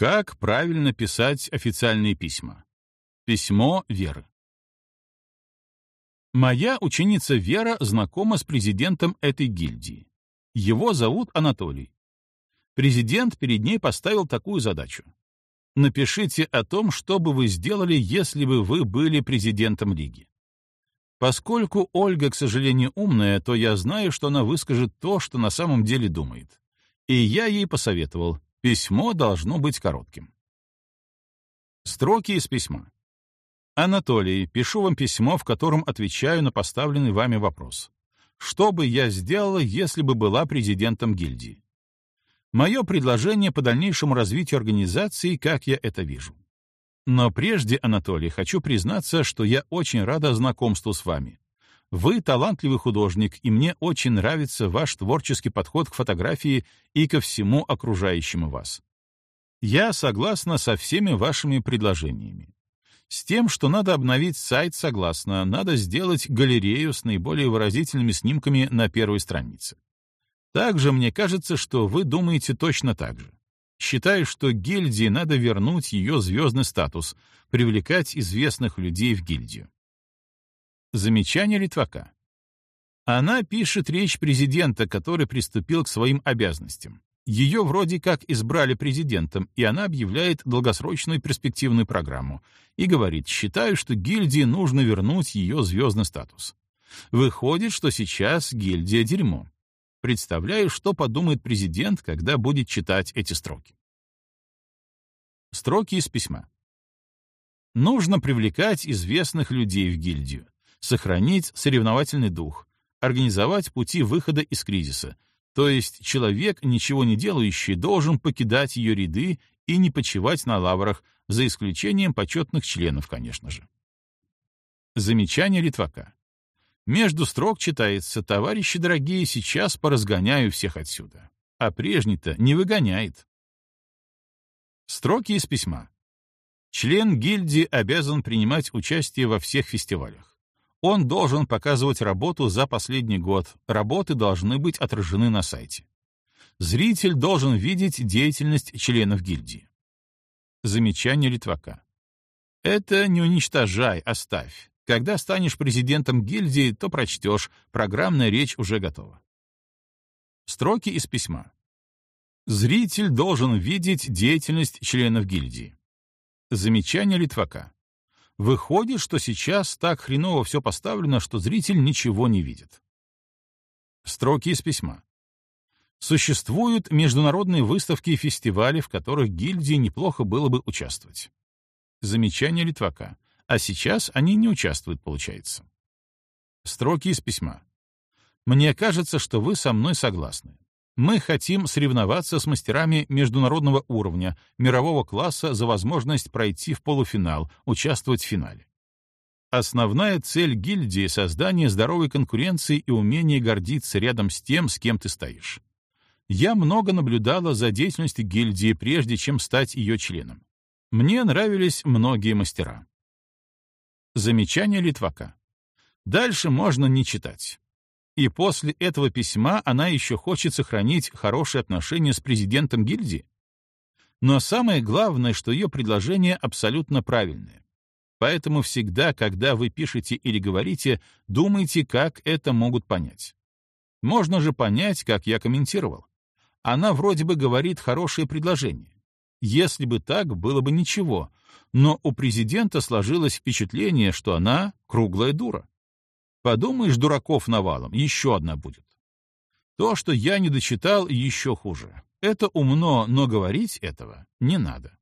Как правильно писать официальные письма? Письмо Веры. Моя ученица Вера знакома с президентом этой гильдии. Его зовут Анатолий. Президент перед ней поставил такую задачу. Напишите о том, что бы вы сделали, если бы вы были президентом Лиги. Поскольку Ольга, к сожалению, умная, то я знаю, что она выскажет то, что на самом деле думает. И я ей посоветовал, письмо должно быть коротким. Строки из письма. Анатолий, пишу вам письмо, в котором отвечаю на поставленный вами вопрос. Что бы я сделала, если бы была президентом гильдии? Мое предложение по дальнейшему развитию организации, как я это вижу. Но прежде, Анатолий, хочу признаться, что я очень рада знакомству с вами. Вы талантливый художник, и мне очень нравится ваш творческий подход к фотографии и ко всему окружающему вас. Я согласна со всеми вашими предложениями. С тем, что надо обновить сайт, согласна, надо сделать галерею с наиболее выразительными снимками на первой странице. Также мне кажется, что вы думаете точно так же. Считаю, что гильдии надо вернуть ее звездный статус, привлекать известных людей в гильдию. Замечание Литвака. Она пишет речь президента, который приступил к своим обязанностям. Ее вроде как избрали президентом, и она объявляет долгосрочную перспективную программу и говорит, считаю, что гильдии нужно вернуть ее звездный статус. Выходит, что сейчас гильдия дерьмо. Представляю, что подумает президент, когда будет читать эти строки. Строки из письма. Нужно привлекать известных людей в гильдию, сохранить соревновательный дух, организовать пути выхода из кризиса, то есть человек, ничего не делающий, должен покидать ее ряды и не почивать на лаврах, за исключением почетных членов, конечно же. Замечание Литвака. Между строк читается «Товарищи дорогие, сейчас поразгоняю всех отсюда». А прежний-то не выгоняет. Строки из письма. Член гильдии обязан принимать участие во всех фестивалях. Он должен показывать работу за последний год, работы должны быть отражены на сайте. Зритель должен видеть деятельность членов гильдии. Замечание Литвака. Это не уничтожай, оставь. Когда станешь президентом гильдии, то прочтешь, программная речь уже готова. Строки из письма. Зритель должен видеть деятельность членов гильдии. Замечание Литвака. Выходит, что сейчас так хреново все поставлено, что зритель ничего не видит. Строки из письма. Существуют международные выставки и фестивали, в которых гильдии неплохо было бы участвовать. Замечание Литвака а сейчас они не участвуют, получается. Строки из письма. «Мне кажется, что вы со мной согласны. Мы хотим соревноваться с мастерами международного уровня, мирового класса за возможность пройти в полуфинал, участвовать в финале. Основная цель гильдии — создание здоровой конкуренции и умение гордиться рядом с тем, с кем ты стоишь. Я много наблюдала за деятельностью гильдии, прежде чем стать ее членом. Мне нравились многие мастера. Замечание Литвака. Дальше можно не читать. И после этого письма она еще хочет сохранить хорошие отношения с президентом гильдии. Но самое главное, что ее предложение абсолютно правильное. Поэтому всегда, когда вы пишете или говорите, думайте, как это могут понять. Можно же понять, как я комментировал. Она вроде бы говорит хорошее предложение. Если бы так, было бы ничего, но у президента сложилось впечатление, что она круглая дура. Подумаешь, дураков навалом, еще одна будет. То, что я не дочитал, еще хуже. Это умно, но говорить этого не надо.